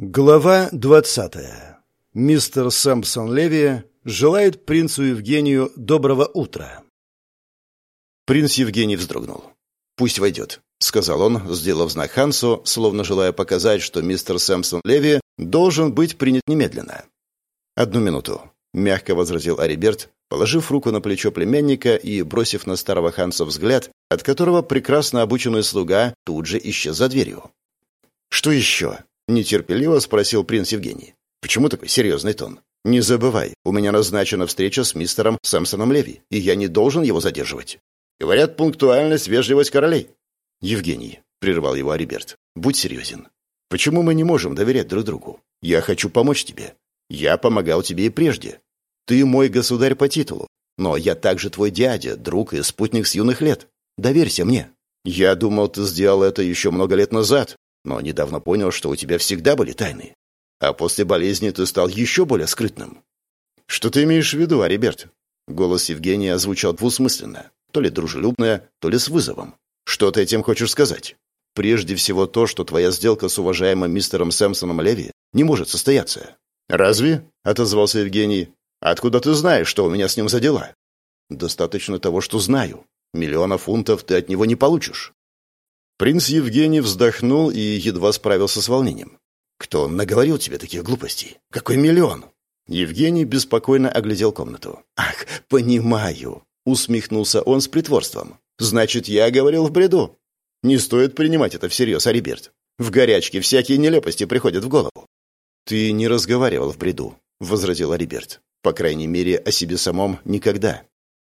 Глава 20. Мистер Сэмпсон Леви желает принцу Евгению доброго утра. Принц Евгений вздрогнул. «Пусть войдет», — сказал он, сделав знак Хансу, словно желая показать, что мистер Сэмпсон Леви должен быть принят немедленно. «Одну минуту», — мягко возразил Ариберт, положив руку на плечо племянника и бросив на старого Ханса взгляд, от которого прекрасно обученный слуга тут же исчез за дверью. «Что еще?» Нетерпеливо спросил принц Евгений. «Почему такой серьезный тон? Не забывай, у меня назначена встреча с мистером Сэмпсоном Леви, и я не должен его задерживать. Говорят, пунктуальность, вежливость королей». «Евгений», — прервал его Ариберт, — «будь серьезен. Почему мы не можем доверять друг другу? Я хочу помочь тебе. Я помогал тебе и прежде. Ты мой государь по титулу, но я также твой дядя, друг и спутник с юных лет. Доверься мне. Я думал, ты сделал это еще много лет назад, но недавно понял, что у тебя всегда были тайны. А после болезни ты стал еще более скрытным. Что ты имеешь в виду, Ариберт? Голос Евгения звучал двусмысленно, то ли дружелюбно, то ли с вызовом. Что ты этим хочешь сказать? Прежде всего то, что твоя сделка с уважаемым мистером Сэмпсоном Леви не может состояться. Разве? отозвался Евгений. Откуда ты знаешь, что у меня с ним за дела? Достаточно того, что знаю. Миллиона фунтов ты от него не получишь. Принц Евгений вздохнул и едва справился с волнением. «Кто наговорил тебе таких глупостей? Какой миллион?» Евгений беспокойно оглядел комнату. «Ах, понимаю!» — усмехнулся он с притворством. «Значит, я говорил в бреду?» «Не стоит принимать это всерьез, Ариберт. В горячке всякие нелепости приходят в голову». «Ты не разговаривал в бреду», — возразил Ариберт. «По крайней мере, о себе самом никогда.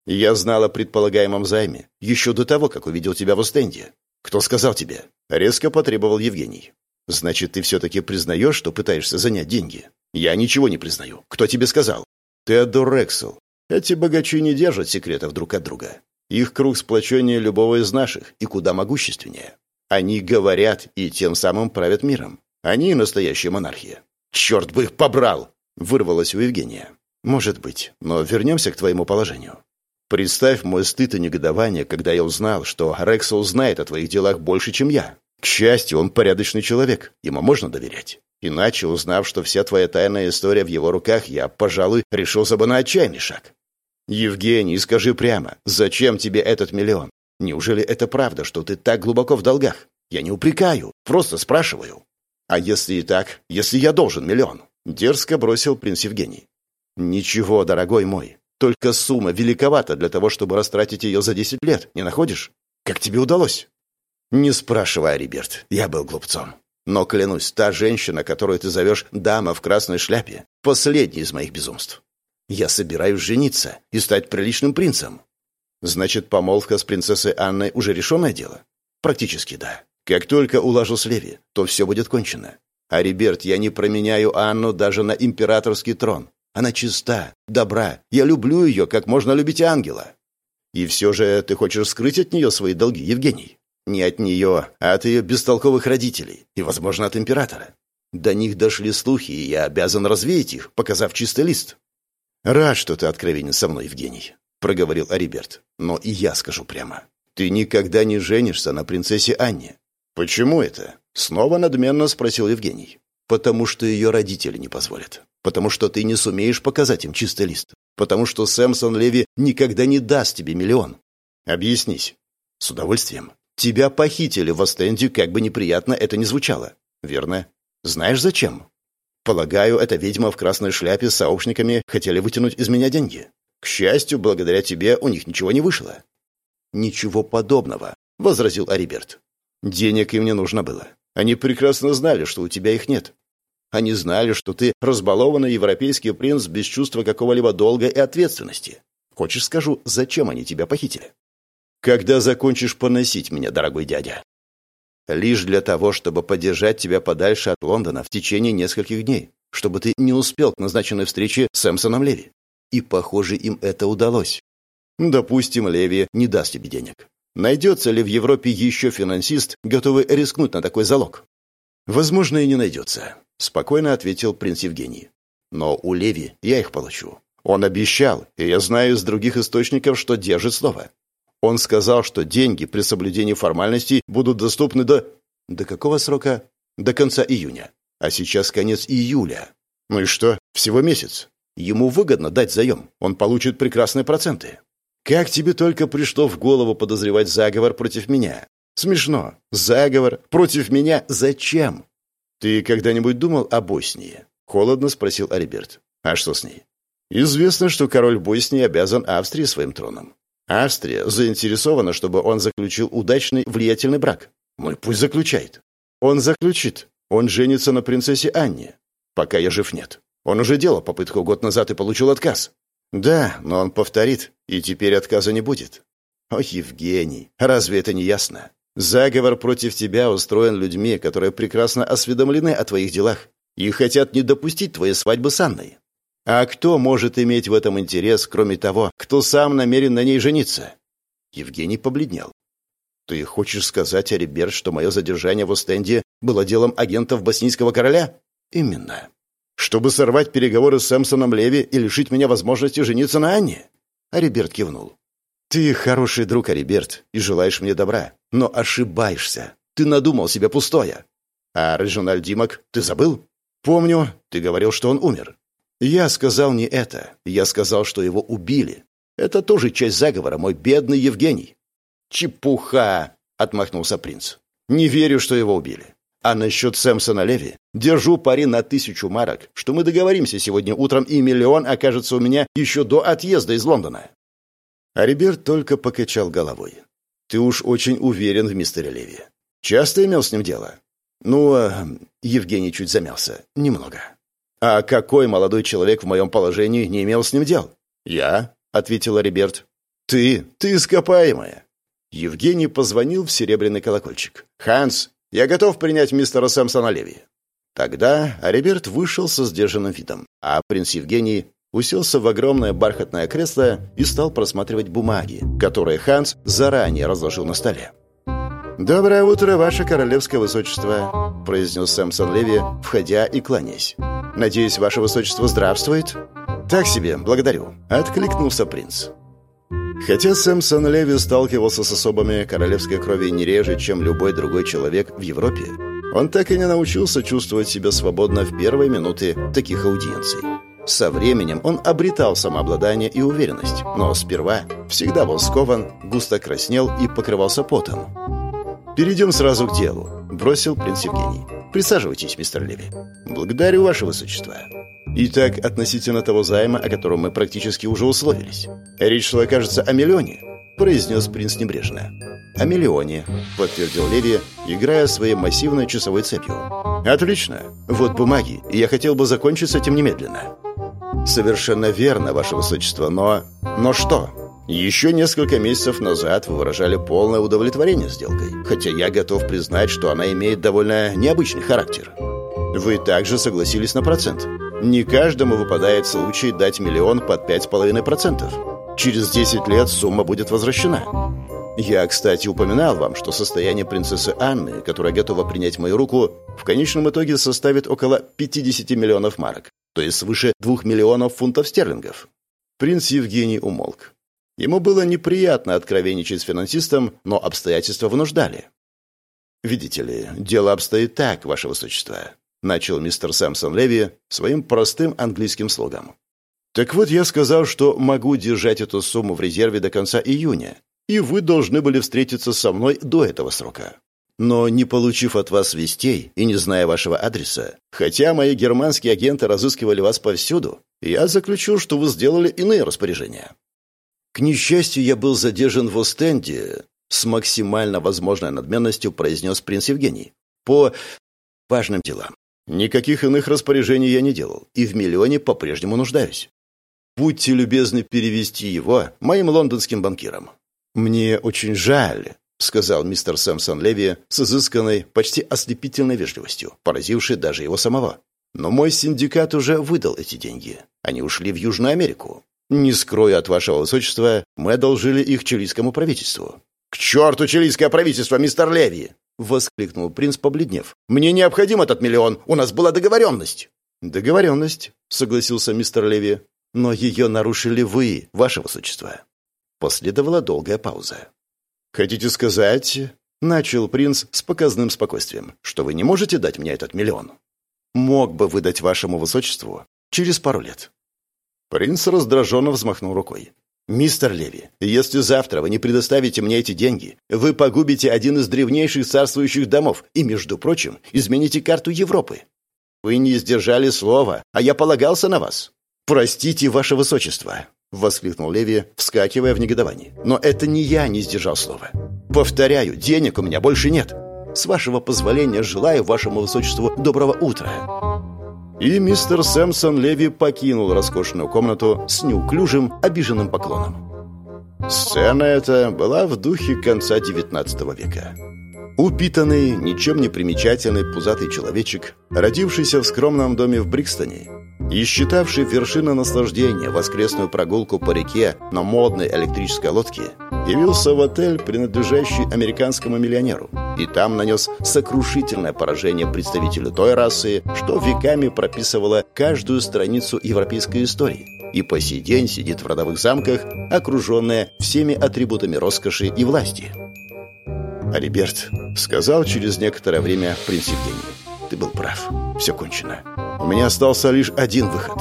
Я знал о предполагаемом займе еще до того, как увидел тебя в Остенде. «Кто сказал тебе?» — резко потребовал Евгений. «Значит, ты все-таки признаешь, что пытаешься занять деньги?» «Я ничего не признаю. Кто тебе сказал?» «Теодор Рексел. Эти богачи не держат секретов друг от друга. Их круг сплочения любого из наших и куда могущественнее. Они говорят и тем самым правят миром. Они настоящая монархия». «Черт бы их побрал!» — вырвалось у Евгения. «Может быть, но вернемся к твоему положению. Представь мой стыд и негодование, когда я узнал, что Рексел знает о твоих делах больше, чем я. К счастью, он порядочный человек, ему можно доверять. Иначе, узнав, что вся твоя тайная история в его руках, я, пожалуй, решился бы на отчаянный шаг. Евгений, скажи прямо, зачем тебе этот миллион? Неужели это правда, что ты так глубоко в долгах? Я не упрекаю, просто спрашиваю. А если и так, если я должен миллион? Дерзко бросил принц Евгений. Ничего, дорогой мой, только сумма великовата для того, чтобы растратить ее за десять лет, не находишь? Как тебе удалось?» «Не спрашивай, Риберт, я был глупцом. Но, клянусь, та женщина, которую ты зовешь дама в красной шляпе, последняя из моих безумств. Я собираюсь жениться и стать приличным принцем». «Значит, помолвка с принцессой Анной уже решенное дело?» «Практически да. Как только уложу с Леви, то все будет кончено. А, Риберт, я не променяю Анну даже на императорский трон. Она чиста, добра. Я люблю ее, как можно любить ангела. И все же ты хочешь скрыть от нее свои долги, Евгений? Не от нее, а от ее бестолковых родителей. И, возможно, от императора. До них дошли слухи, и я обязан развеять их, показав чистый лист. «Рад, что ты откровенен со мной, Евгений», — проговорил Ариберт. «Но и я скажу прямо. Ты никогда не женишься на принцессе Анне». «Почему это?» — снова надменно спросил Евгений. «Потому что ее родители не позволят. Потому что ты не сумеешь показать им чистый лист. Потому что Сэмсон Леви никогда не даст тебе миллион. Объяснись. С удовольствием. Тебя похитили в Остенде, как бы неприятно это ни звучало. Верно? Знаешь зачем? Полагаю, эта ведьма в красной шляпе с сообщниками хотели вытянуть из меня деньги. К счастью, благодаря тебе у них ничего не вышло. Ничего подобного, возразил Ариберт. Денег им не нужно было. Они прекрасно знали, что у тебя их нет. Они знали, что ты разбалованный европейский принц без чувства какого-либо долга и ответственности. Хочешь скажу, зачем они тебя похитили? Когда закончишь поносить меня, дорогой дядя? Лишь для того, чтобы поддержать тебя подальше от Лондона в течение нескольких дней, чтобы ты не успел к назначенной встрече с Сэмсоном Леви. И, похоже, им это удалось. Допустим, Леви не даст тебе денег. Найдется ли в Европе еще финансист, готовый рискнуть на такой залог? Возможно, и не найдется спокойно ответил принц Евгений. Но у Леви я их получу. Он обещал, и я знаю из других источников, что держит слово. Он сказал, что деньги при соблюдении формальностей будут доступны до... До какого срока? До конца июня. А сейчас конец июля. Ну и что? Всего месяц. Ему выгодно дать заем. Он получит прекрасные проценты. Как тебе только пришло в голову подозревать заговор против меня? Смешно. Заговор против меня зачем? Ты когда-нибудь думал о Боснии? Холодно спросил Ариберт. А что с ней? Известно, что король Боснии обязан Австрии своим троном. Австрия заинтересована, чтобы он заключил удачный, влиятельный брак. Ну и пусть заключает. Он заключит. Он женится на принцессе Анне. Пока я жив нет. Он уже делал попытку год назад и получил отказ. Да, но он повторит, и теперь отказа не будет. О, Евгений, разве это не ясно? Заговор против тебя устроен людьми, которые прекрасно осведомлены о твоих делах и хотят не допустить твоей свадьбы с Анной. А кто может иметь в этом интерес, кроме того, кто сам намерен на ней жениться? Евгений побледнел. Ты хочешь сказать, Ариберт, что мое задержание в Остенде было делом агентов боснийского короля? Именно. Чтобы сорвать переговоры с Сэмсоном Леви и лишить меня возможности жениться на Анне? Ариберт кивнул. Ты хороший друг, Ариберт, и желаешь мне добра, но ошибаешься. Ты надумал себе пустое. А Режиналь Димок, ты забыл? Помню, ты говорил, что он умер. Я сказал не это. Я сказал, что его убили. Это тоже часть заговора, мой бедный Евгений. Чепуха, отмахнулся принц. Не верю, что его убили. А насчет Сэмсона Леви держу пари на тысячу марок, что мы договоримся сегодня утром, и миллион окажется у меня еще до отъезда из Лондона. Ариберт только покачал головой. Ты уж очень уверен в мистере Леви. Часто имел с ним дело? Ну, э, Евгений чуть замялся. Немного. А какой молодой человек в моем положении не имел с ним дел? Я, ответил Ариберт. Ты, ты ископаемая. Евгений позвонил в серебряный колокольчик. «Ханс, я готов принять мистера Сэмсона Леви». Тогда Ариберт вышел со сдержанным видом, а принц Евгений уселся в огромное бархатное кресло и стал просматривать бумаги, которые Ханс заранее разложил на столе. «Доброе утро, ваше королевское высочество», — произнес Сэмсон Леви, входя и кланяясь. «Надеюсь, ваше высочество здравствует?» «Так себе, благодарю», — откликнулся принц. Хотя Сэмсон Леви сталкивался с особами королевской крови не реже, чем любой другой человек в Европе, он так и не научился чувствовать себя свободно в первые минуты таких аудиенций. Со временем он обретал самообладание и уверенность, но сперва всегда был скован, густо краснел и покрывался потом. «Перейдем сразу к делу», — бросил принц Евгений. «Присаживайтесь, мистер Леви». «Благодарю, ваше высочество». Итак, относительно того займа, о котором мы практически уже условились. Речь шла, кажется, о миллионе, произнес принц небрежно. О миллионе, подтвердил Леви, играя своей массивной часовой цепью. Отлично. Вот бумаги, и я хотел бы закончить с этим немедленно. Совершенно верно, ваше высочество, но... Но что? Еще несколько месяцев назад вы выражали полное удовлетворение сделкой, хотя я готов признать, что она имеет довольно необычный характер. Вы также согласились на процент. Не каждому выпадает случай дать миллион под 5,5%. Через 10 лет сумма будет возвращена. Я, кстати, упоминал вам, что состояние принцессы Анны, которая готова принять мою руку, в конечном итоге составит около 50 миллионов марок, то есть свыше 2 миллионов фунтов стерлингов. Принц Евгений умолк. Ему было неприятно откровенничать с финансистом, но обстоятельства вынуждали. «Видите ли, дело обстоит так, ваше высочество. — начал мистер Сэмсон Леви своим простым английским слогом. «Так вот, я сказал, что могу держать эту сумму в резерве до конца июня, и вы должны были встретиться со мной до этого срока. Но не получив от вас вестей и не зная вашего адреса, хотя мои германские агенты разыскивали вас повсюду, я заключил, что вы сделали иные распоряжения. К несчастью, я был задержан в Остенде, с максимально возможной надменностью произнес принц Евгений, по важным делам. Никаких иных распоряжений я не делал, и в миллионе по-прежнему нуждаюсь. Будьте любезны перевести его моим лондонским банкирам. Мне очень жаль, сказал мистер Сэмсон Леви с изысканной, почти ослепительной вежливостью, поразившей даже его самого. Но мой синдикат уже выдал эти деньги. Они ушли в Южную Америку. Не скрою от вашего высочества, мы одолжили их чилийскому правительству. «К черту чилийское правительство, мистер Леви!» — воскликнул принц, побледнев. «Мне необходим этот миллион. У нас была договоренность». «Договоренность», — согласился мистер Леви. «Но ее нарушили вы, ваше высочество». Последовала долгая пауза. «Хотите сказать...» — начал принц с показным спокойствием, «что вы не можете дать мне этот миллион?» мог бы выдать вашему высочеству через пару лет». Принц раздраженно взмахнул рукой. «Мистер Леви, если завтра вы не предоставите мне эти деньги, вы погубите один из древнейших царствующих домов и, между прочим, измените карту Европы. Вы не сдержали слова, а я полагался на вас. Простите, ваше высочество, — воскликнул Леви, вскакивая в негодовании. «Но это не я не сдержал слова. Повторяю, денег у меня больше нет. С вашего позволения желаю вашему высочеству доброго утра». И мистер Сэмсон Леви покинул роскошную комнату с неуклюжим, обиженным поклоном. Сцена эта была в духе конца XIX века. Упитанный, ничем не примечательный пузатый человечек, родившийся в скромном доме в Брикстоне, и считавший вершиной наслаждения воскресную прогулку по реке на модной электрической лодке, явился в отель, принадлежащий американскому миллионеру, и там нанес сокрушительное поражение представителю той расы, что веками прописывала каждую страницу европейской истории, и по сей день сидит в родовых замках, окруженная всеми атрибутами роскоши и власти. «Алиберт», — сказал через некоторое время принц Евгений, — «ты был прав, все кончено». Меня остался лишь один выход.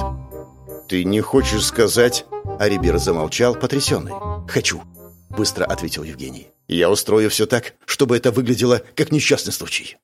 Ты не хочешь сказать? Арибер замолчал, потрясенный. Хочу, быстро ответил Евгений. Я устрою все так, чтобы это выглядело как несчастный случай.